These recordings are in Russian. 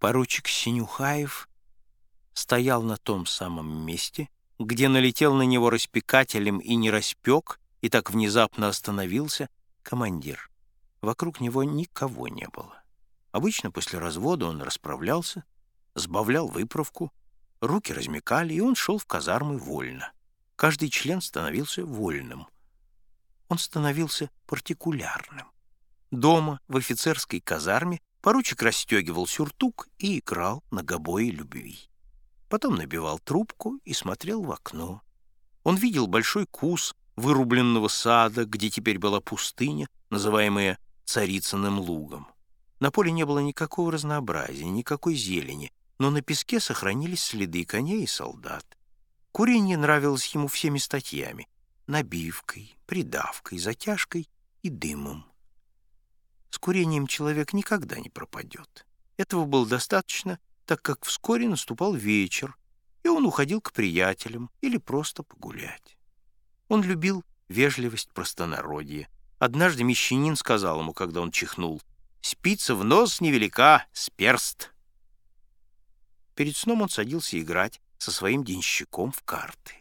Поручик Синюхаев стоял на том самом месте, где налетел на него распекателем и не распек, и так внезапно остановился командир. Вокруг него никого не было. Обычно после развода он расправлялся, сбавлял выправку, руки размекали, и он шел в казармы вольно. Каждый член становился вольным. Он становился партикулярным. Дома, в офицерской казарме, поручик расстегивал сюртук и играл на гобое любви. Потом набивал трубку и смотрел в окно. Он видел большой кус вырубленного сада, где теперь была пустыня, называемая Царицыным лугом. На поле не было никакого разнообразия, никакой зелени, но на песке сохранились следы коней и солдат. Курение нравилось ему всеми статьями — набивкой, придавкой, затяжкой и дымом. Курением человек никогда не пропадет. Этого было достаточно, так как вскоре наступал вечер, и он уходил к приятелям или просто погулять. Он любил вежливость простонародья. Однажды мещанин сказал ему, когда он чихнул, «Спица в нос невелика, с перст». Перед сном он садился играть со своим денщиком в карты.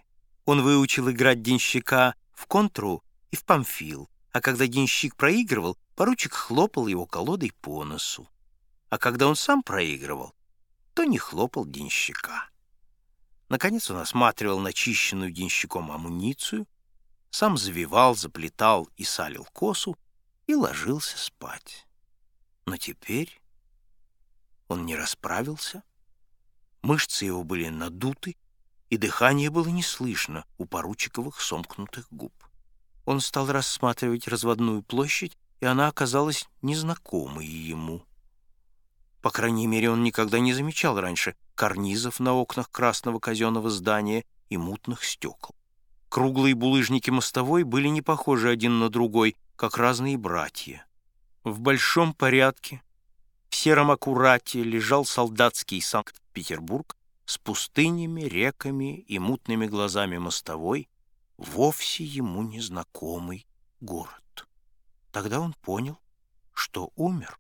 Он выучил играть денщика в контру и в памфил, а когда денщик проигрывал, поручик хлопал его колодой по носу. А когда он сам проигрывал, то не хлопал денщика. Наконец он осматривал начищенную денщиком амуницию, сам завивал, заплетал и салил косу и ложился спать. Но теперь он не расправился, мышцы его были надуты, и дыхание было не слышно у поручиковых сомкнутых губ. Он стал рассматривать разводную площадь, и она оказалась незнакомой ему. По крайней мере, он никогда не замечал раньше карнизов на окнах красного казенного здания и мутных стекол. Круглые булыжники мостовой были не похожи один на другой, как разные братья. В большом порядке, в сером аккурате лежал солдатский Санкт-Петербург с пустынями, реками и мутными глазами мостовой, вовсе ему незнакомый город. Тогда он понял, что умер.